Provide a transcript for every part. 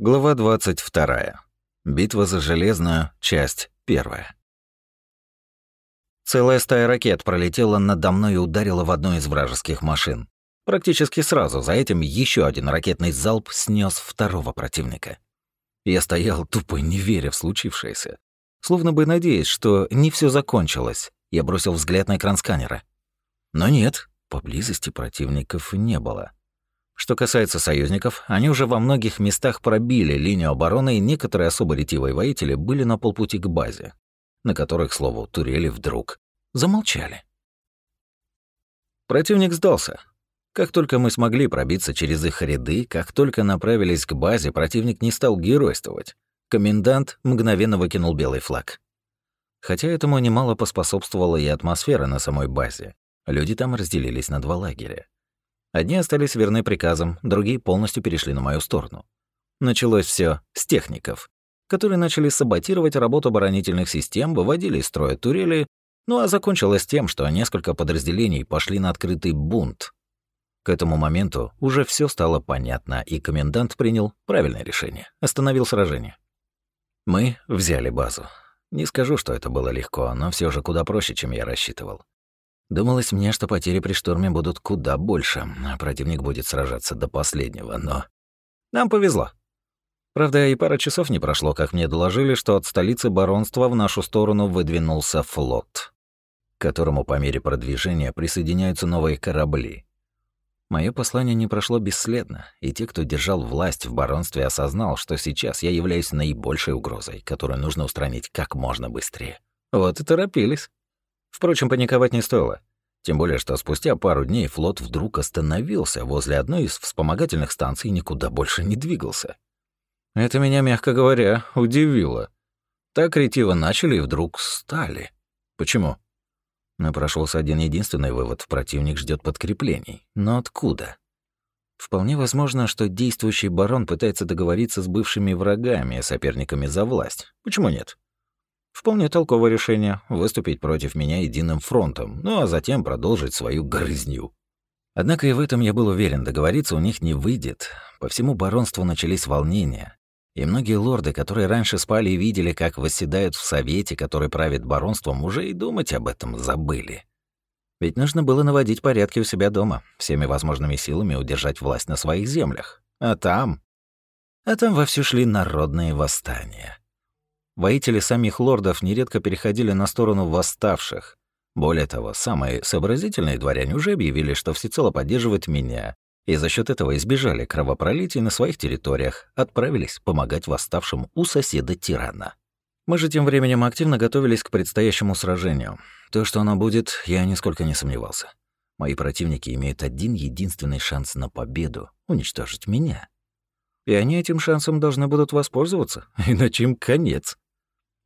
Глава 22. Битва за Железную, часть 1. Целая стая ракет пролетела надо мной и ударила в одну из вражеских машин. Практически сразу за этим еще один ракетный залп снес второго противника. Я стоял тупо не веря в случившееся. Словно бы надеясь, что не все закончилось, я бросил взгляд на экран сканера. Но нет, поблизости противников не было. Что касается союзников, они уже во многих местах пробили линию обороны, и некоторые особо ретивые воители были на полпути к базе, на которых, к слову, турели вдруг замолчали. Противник сдался. Как только мы смогли пробиться через их ряды, как только направились к базе, противник не стал геройствовать. Комендант мгновенно выкинул белый флаг. Хотя этому немало поспособствовала и атмосфера на самой базе. Люди там разделились на два лагеря. Одни остались верны приказам, другие полностью перешли на мою сторону. Началось все с техников, которые начали саботировать работу оборонительных систем, выводили из строя турели, ну а закончилось тем, что несколько подразделений пошли на открытый бунт. К этому моменту уже все стало понятно, и комендант принял правильное решение, остановил сражение. Мы взяли базу. Не скажу, что это было легко, но все же куда проще, чем я рассчитывал. Думалось мне, что потери при штурме будут куда больше, а противник будет сражаться до последнего, но... Нам повезло. Правда, и пара часов не прошло, как мне доложили, что от столицы баронства в нашу сторону выдвинулся флот, к которому по мере продвижения присоединяются новые корабли. Мое послание не прошло бесследно, и те, кто держал власть в баронстве, осознал, что сейчас я являюсь наибольшей угрозой, которую нужно устранить как можно быстрее. Вот и торопились. Впрочем, паниковать не стоило. Тем более, что спустя пару дней флот вдруг остановился возле одной из вспомогательных станций и никуда больше не двигался. Это меня, мягко говоря, удивило. Так ретиво начали и вдруг стали. Почему? Напрошелся один единственный вывод. Противник ждет подкреплений. Но откуда? Вполне возможно, что действующий барон пытается договориться с бывшими врагами, соперниками за власть. Почему нет? Вполне толковое решение — выступить против меня единым фронтом, ну а затем продолжить свою грызню. Однако и в этом я был уверен, договориться у них не выйдет. По всему баронству начались волнения. И многие лорды, которые раньше спали и видели, как восседают в совете, который правит баронством, уже и думать об этом забыли. Ведь нужно было наводить порядки у себя дома, всеми возможными силами удержать власть на своих землях. А там... А там вовсю шли народные восстания. Воители самих лордов нередко переходили на сторону восставших. Более того, самые сообразительные дворяне уже объявили, что всецело поддерживают меня, и за счет этого избежали кровопролитий на своих территориях, отправились помогать восставшим у соседа-тирана. Мы же тем временем активно готовились к предстоящему сражению. То, что оно будет, я нисколько не сомневался. Мои противники имеют один единственный шанс на победу — уничтожить меня. И они этим шансом должны будут воспользоваться, иначе им конец.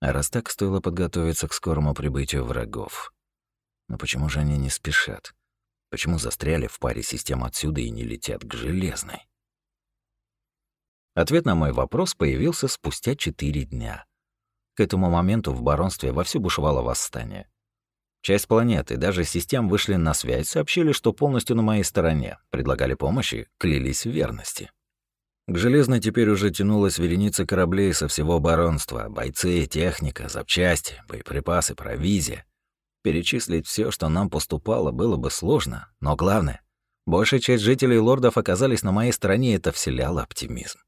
А раз так, стоило подготовиться к скорому прибытию врагов. Но почему же они не спешат? Почему застряли в паре систем отсюда и не летят к Железной? Ответ на мой вопрос появился спустя четыре дня. К этому моменту в баронстве вовсю бушевало восстание. Часть планеты, даже систем вышли на связь, сообщили, что полностью на моей стороне, предлагали помощь и клялись в верности. К Железной теперь уже тянулась вереница кораблей со всего баронства, бойцы, техника, запчасти, боеприпасы, провизия. Перечислить все, что нам поступало, было бы сложно, но главное, большая часть жителей лордов оказались на моей стороне, и это вселяло оптимизм.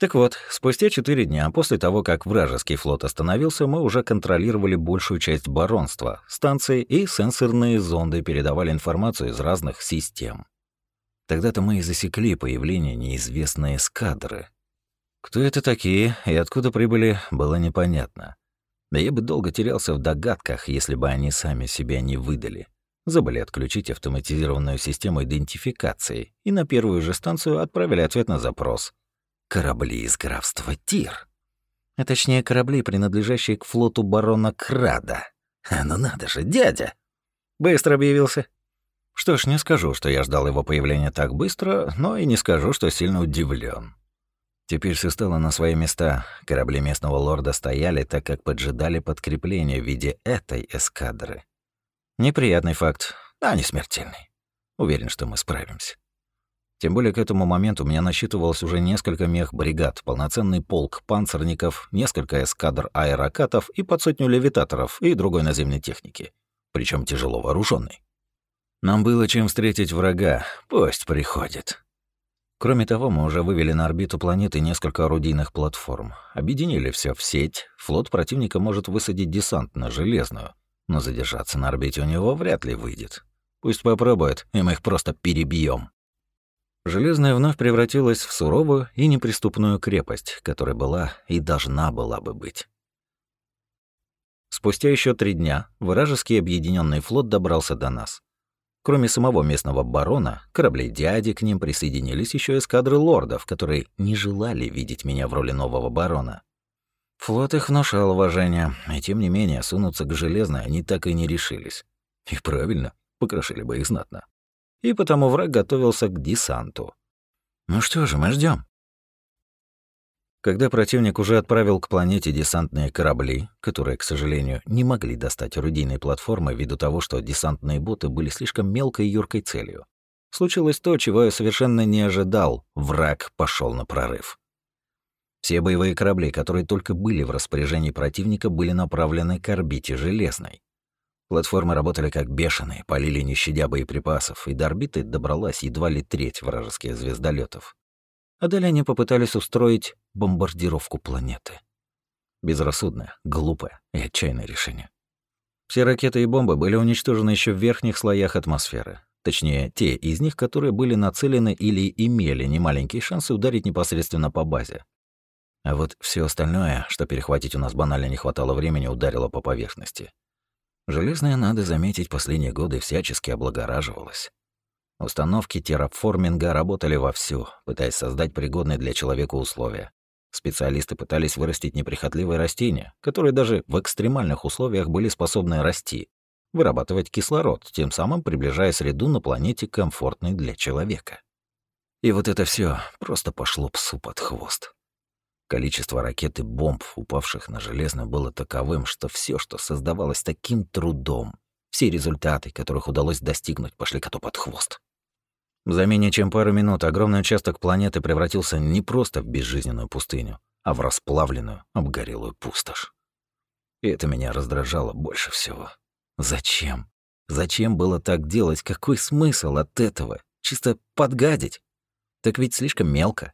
Так вот, спустя четыре дня после того, как вражеский флот остановился, мы уже контролировали большую часть баронства. Станции и сенсорные зонды передавали информацию из разных систем. Тогда-то мы и засекли появление неизвестной эскадры. Кто это такие и откуда прибыли, было непонятно. Да я бы долго терялся в догадках, если бы они сами себя не выдали. Забыли отключить автоматизированную систему идентификации и на первую же станцию отправили ответ на запрос. Корабли из графства Тир. А точнее, корабли, принадлежащие к флоту барона Крада. А ну надо же, дядя! Быстро объявился. Что ж, не скажу, что я ждал его появления так быстро, но и не скажу, что сильно удивлен. Теперь все стало на свои места. Корабли местного лорда стояли, так как поджидали подкрепление в виде этой эскадры. Неприятный факт, а не смертельный. Уверен, что мы справимся. Тем более к этому моменту у меня насчитывалось уже несколько мех-бригад, полноценный полк панцирников, несколько эскадр аэрокатов и под сотню левитаторов и другой наземной техники, причем тяжело вооруженной. Нам было чем встретить врага, пусть приходит. Кроме того, мы уже вывели на орбиту планеты несколько орудийных платформ, объединили все в сеть, флот противника может высадить десант на Железную, но задержаться на орбите у него вряд ли выйдет. Пусть попробует, и мы их просто перебьем. Железная вновь превратилась в суровую и неприступную крепость, которая была и должна была бы быть. Спустя еще три дня вражеский объединенный флот добрался до нас. Кроме самого местного барона, кораблей дяди к ним присоединились еще эскадры лордов, которые не желали видеть меня в роли нового барона. Флот их внушал уважение, и тем не менее сунуться к железной они так и не решились. И правильно, покрошили бы их знатно и потому враг готовился к десанту. Ну что же, мы ждем. Когда противник уже отправил к планете десантные корабли, которые, к сожалению, не могли достать орудийной платформы ввиду того, что десантные боты были слишком мелкой и юркой целью, случилось то, чего я совершенно не ожидал. Враг пошел на прорыв. Все боевые корабли, которые только были в распоряжении противника, были направлены к орбите Железной. Платформы работали как бешеные, полили не щадя боеприпасов, и до орбиты добралась едва ли треть вражеских звездолетов. А далее они попытались устроить бомбардировку планеты. Безрассудное, глупое и отчаянное решение. Все ракеты и бомбы были уничтожены еще в верхних слоях атмосферы. Точнее, те из них, которые были нацелены или имели немаленькие шансы ударить непосредственно по базе. А вот все остальное, что перехватить у нас банально не хватало времени, ударило по поверхности. Железная, надо заметить, последние годы всячески облагораживалась. Установки терраформинга работали вовсю, пытаясь создать пригодные для человека условия. Специалисты пытались вырастить неприхотливые растения, которые даже в экстремальных условиях были способны расти, вырабатывать кислород, тем самым приближая среду на планете комфортной для человека. И вот это все просто пошло псу под хвост. Количество ракет и бомб, упавших на железно, было таковым, что все, что создавалось таким трудом, все результаты, которых удалось достигнуть, пошли коту под хвост. За менее чем пару минут огромный участок планеты превратился не просто в безжизненную пустыню, а в расплавленную, обгорелую пустошь. И это меня раздражало больше всего. Зачем? Зачем было так делать? Какой смысл от этого? Чисто подгадить? Так ведь слишком мелко.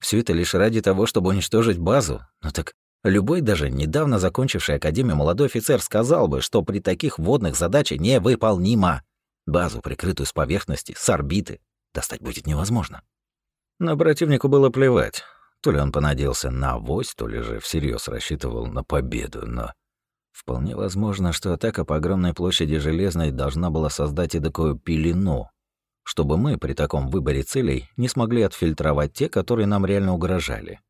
Все это лишь ради того, чтобы уничтожить базу. Ну так любой даже недавно закончивший академию молодой офицер сказал бы, что при таких водных задачах невыполнима. Базу, прикрытую с поверхности, с орбиты, достать будет невозможно. Но противнику было плевать. То ли он понадеялся на авось, то ли же всерьез рассчитывал на победу, но... Вполне возможно, что атака по огромной площади Железной должна была создать и такую пелену, чтобы мы при таком выборе целей не смогли отфильтровать те, которые нам реально угрожали.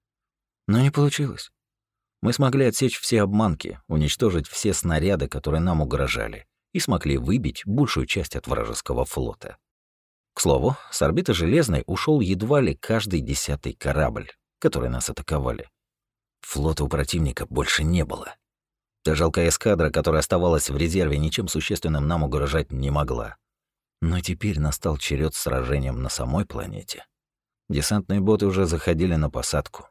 Но не получилось. Мы смогли отсечь все обманки, уничтожить все снаряды, которые нам угрожали, и смогли выбить большую часть от вражеского флота. К слову, с орбиты Железной ушел едва ли каждый десятый корабль, который нас атаковали. Флота у противника больше не было. Та жалкая эскадра, которая оставалась в резерве, ничем существенным нам угрожать не могла. Но теперь настал черед сражением на самой планете. Десантные боты уже заходили на посадку.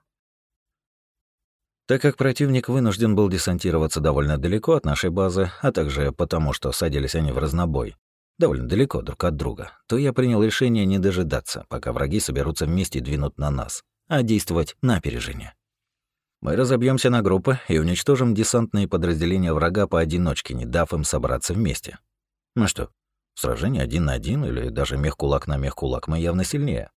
Так как противник вынужден был десантироваться довольно далеко от нашей базы, а также потому, что садились они в разнобой, довольно далеко друг от друга, то я принял решение не дожидаться, пока враги соберутся вместе и двинут на нас, а действовать на опережение. Мы разобьемся на группы и уничтожим десантные подразделения врага поодиночке, не дав им собраться вместе. Ну что, в сражении один на один или даже мех-кулак на мех-кулак мы явно сильнее.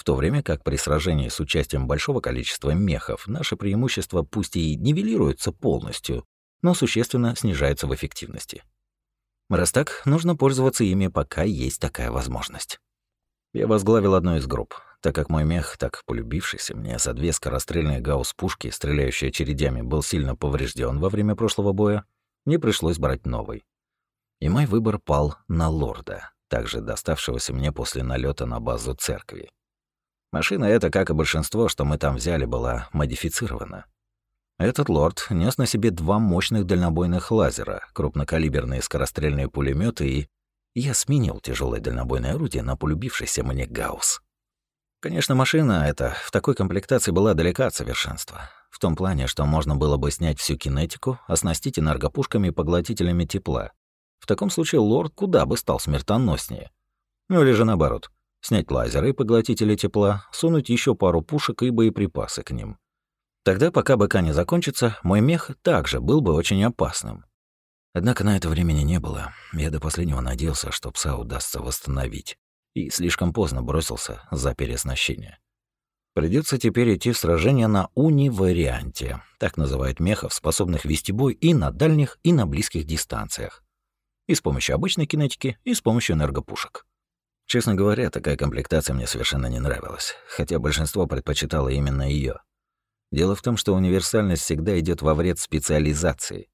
В то время как при сражении с участием большого количества мехов наше преимущество пусть и нивелируется полностью, но существенно снижается в эффективности. Раз так, нужно пользоваться ими, пока есть такая возможность. Я возглавил одну из групп, так как мой мех, так полюбившийся мне за две скорострельные гаусс-пушки, стреляющие очередями, был сильно поврежден во время прошлого боя, мне пришлось брать новый и мой выбор пал на лорда, также доставшегося мне после налета на базу церкви. Машина эта, как и большинство, что мы там взяли, была модифицирована. Этот лорд нес на себе два мощных дальнобойных лазера, крупнокалиберные скорострельные пулеметы и я сменил тяжелое дальнобойное орудие на полюбившийся мне гаусс. Конечно, машина эта в такой комплектации была далека от совершенства. В том плане, что можно было бы снять всю кинетику, оснастить энергопушками и поглотителями тепла. В таком случае лорд куда бы стал смертоноснее. Ну или же наоборот, снять лазеры и поглотители тепла, сунуть еще пару пушек и боеприпасы к ним. Тогда, пока БК не закончится, мой мех также был бы очень опасным. Однако на это времени не было. Я до последнего надеялся, что пса удастся восстановить. И слишком поздно бросился за переоснащение. Придется теперь идти в сражение на уни-варианте. Так называют мехов, способных вести бой и на дальних, и на близких дистанциях. И с помощью обычной кинетики, и с помощью энергопушек. Честно говоря, такая комплектация мне совершенно не нравилась, хотя большинство предпочитало именно ее. Дело в том, что универсальность всегда идет во вред специализации.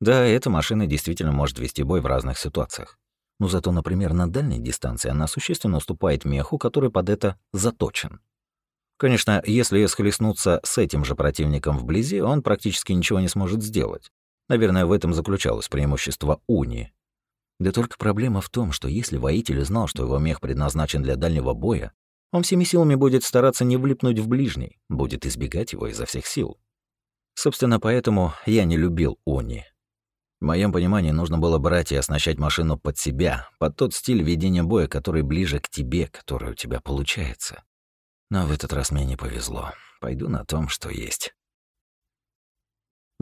Да, эта машина действительно может вести бой в разных ситуациях. Но зато, например, на дальней дистанции она существенно уступает меху, который под это заточен. Конечно, если схлестнуться с этим же противником вблизи, он практически ничего не сможет сделать. Наверное, в этом заключалось преимущество Уни. Да только проблема в том, что если воитель знал, что его мех предназначен для дальнего боя, он всеми силами будет стараться не влипнуть в ближний, будет избегать его изо всех сил. Собственно, поэтому я не любил Уни. В моем понимании нужно было брать и оснащать машину под себя, под тот стиль ведения боя, который ближе к тебе, который у тебя получается. Но в этот раз мне не повезло. Пойду на том, что есть.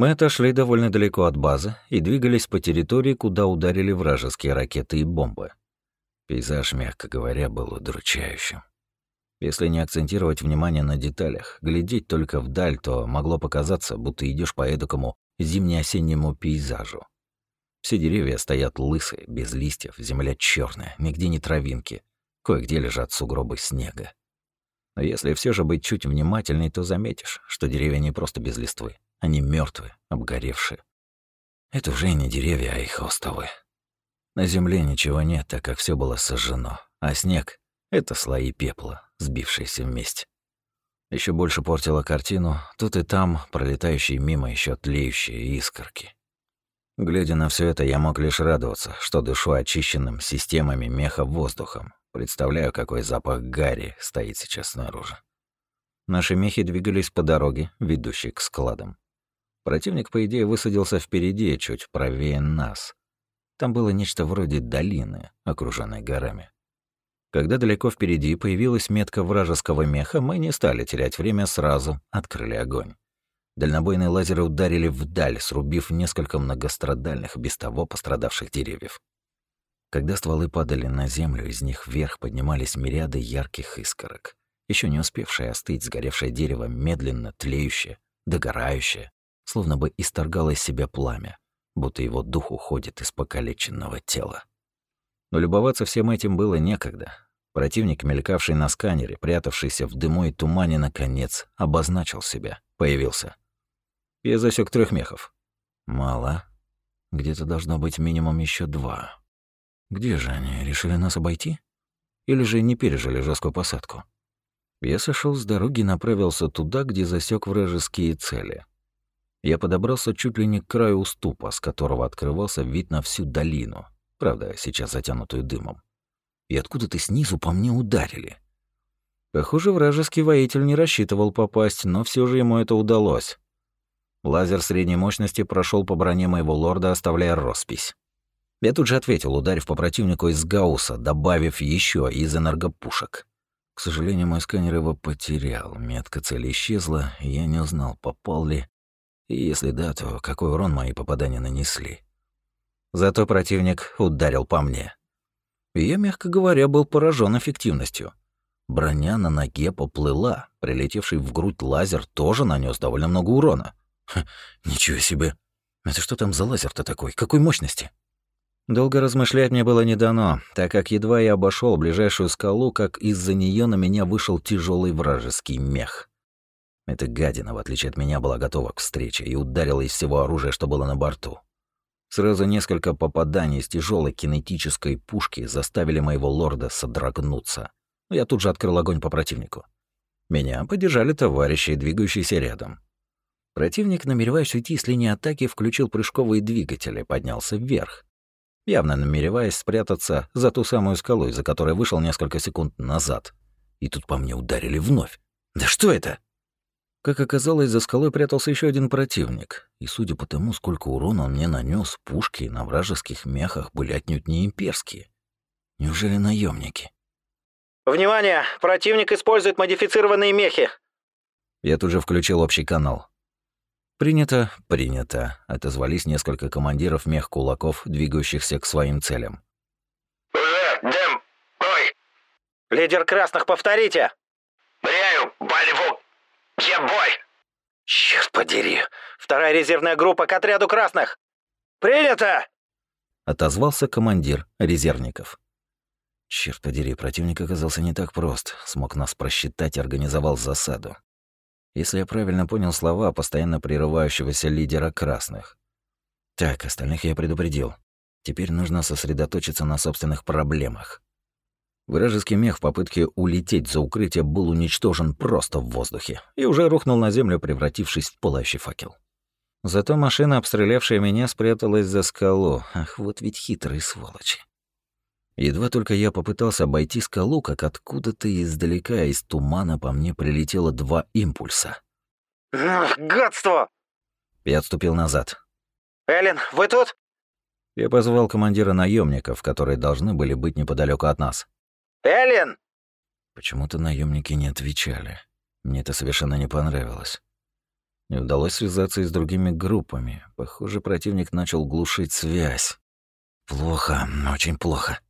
Мы отошли довольно далеко от базы и двигались по территории, куда ударили вражеские ракеты и бомбы. Пейзаж, мягко говоря, был удручающим. Если не акцентировать внимание на деталях, глядеть только вдаль, то могло показаться, будто идешь по эдакому зимне-осеннему пейзажу. Все деревья стоят лысые, без листьев, земля черная, нигде не травинки, кое-где лежат сугробы снега. Но если все же быть чуть внимательней, то заметишь, что деревья не просто без листвы, они мертвые, обгоревшие. Это уже не деревья, а их остовы. На земле ничего нет, так как все было сожжено, а снег — это слои пепла, сбившиеся вместе. Еще больше портила картину тут и там пролетающие мимо еще тлеющие искорки. Глядя на все это, я мог лишь радоваться, что дышу очищенным системами меха воздухом. Представляю, какой запах гари стоит сейчас снаружи. Наши мехи двигались по дороге, ведущей к складам. Противник, по идее, высадился впереди, чуть правее нас. Там было нечто вроде долины, окруженной горами. Когда далеко впереди появилась метка вражеского меха, мы не стали терять время, сразу открыли огонь. Дальнобойные лазеры ударили вдаль, срубив несколько многострадальных, без того пострадавших деревьев. Когда стволы падали на землю, из них вверх поднимались мириады ярких искорок. Еще не успевшее остыть сгоревшее дерево, медленно тлеющее, догорающее, словно бы исторгало из себя пламя, будто его дух уходит из покалеченного тела. Но любоваться всем этим было некогда. Противник, мелькавший на сканере, прятавшийся в дыму и тумане, наконец, обозначил себя, появился. Я засек трех мехов. Мало. Где-то должно быть минимум еще два. Где же они? Решили нас обойти? Или же не пережили жесткую посадку? Я сошел с дороги и направился туда, где засек вражеские цели. Я подобрался чуть ли не к краю уступа, с которого открывался вид на всю долину, правда, сейчас затянутую дымом. И откуда-то снизу по мне ударили. Похоже, вражеский воитель не рассчитывал попасть, но все же ему это удалось. Лазер средней мощности прошел по броне моего лорда, оставляя роспись. Я тут же ответил, ударив по противнику из гаусса, добавив еще из энергопушек. К сожалению, мой сканер его потерял. Метка цели исчезла, и я не узнал, попал ли. И если да, то какой урон мои попадания нанесли. Зато противник ударил по мне. И я, мягко говоря, был поражен эффективностью. Броня на ноге поплыла. Прилетевший в грудь лазер тоже нанес довольно много урона. Ха, ничего себе. Это что там за лазер-то такой? Какой мощности? Долго размышлять мне было не дано, так как едва я обошел ближайшую скалу, как из-за нее на меня вышел тяжелый вражеский мех. Эта гадина, в отличие от меня, была готова к встрече и ударила из всего оружия, что было на борту. Сразу несколько попаданий из тяжелой кинетической пушки заставили моего лорда содрогнуться. Я тут же открыл огонь по противнику. Меня поддержали товарищи, двигающиеся рядом. Противник, намереваясь уйти с линии атаки, включил прыжковые двигатели, поднялся вверх. явно намереваясь спрятаться за ту самую скалу, из-за которой вышел несколько секунд назад. И тут по мне ударили вновь. «Да что это?» Как оказалось, за скалой прятался еще один противник, и судя по тому, сколько урона он мне нанес, пушки на вражеских мехах были отнюдь не имперские. Неужели наемники? «Внимание! Противник использует модифицированные мехи!» Я тут же включил общий канал. «Принято, принято», — отозвались несколько командиров мех-кулаков, двигающихся к своим целям. Уже, Дэм, бой! «Лидер красных, повторите!» Брею, Бальву, я бой! «Черт подери! Вторая резервная группа к отряду красных!» «Принято!» — отозвался командир резервников. Черт подери, противник оказался не так прост, смог нас просчитать и организовал засаду. Если я правильно понял слова постоянно прерывающегося лидера красных. Так, остальных я предупредил. Теперь нужно сосредоточиться на собственных проблемах. Вражеский мех в попытке улететь за укрытие был уничтожен просто в воздухе и уже рухнул на землю, превратившись в пылающий факел. Зато машина, обстрелявшая меня, спряталась за скалу. Ах, вот ведь хитрые сволочи. Едва только я попытался обойти скалу, как откуда-то издалека из тумана по мне прилетело два импульса. Ах, «Гадство!» Я отступил назад. «Эллен, вы тут?» Я позвал командира наемников, которые должны были быть неподалеку от нас. «Эллен!» Почему-то наемники не отвечали. Мне это совершенно не понравилось. Не удалось связаться и с другими группами. Похоже, противник начал глушить связь. Плохо, очень плохо.